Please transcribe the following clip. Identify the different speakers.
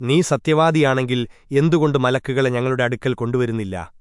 Speaker 1: നീ സത്യവാദിയാണെങ്കിൽ എന്തുകൊണ്ട് മലക്കുകളെ ഞങ്ങളുടെ അടുക്കൽ കൊണ്ടുവരുന്നില്ല?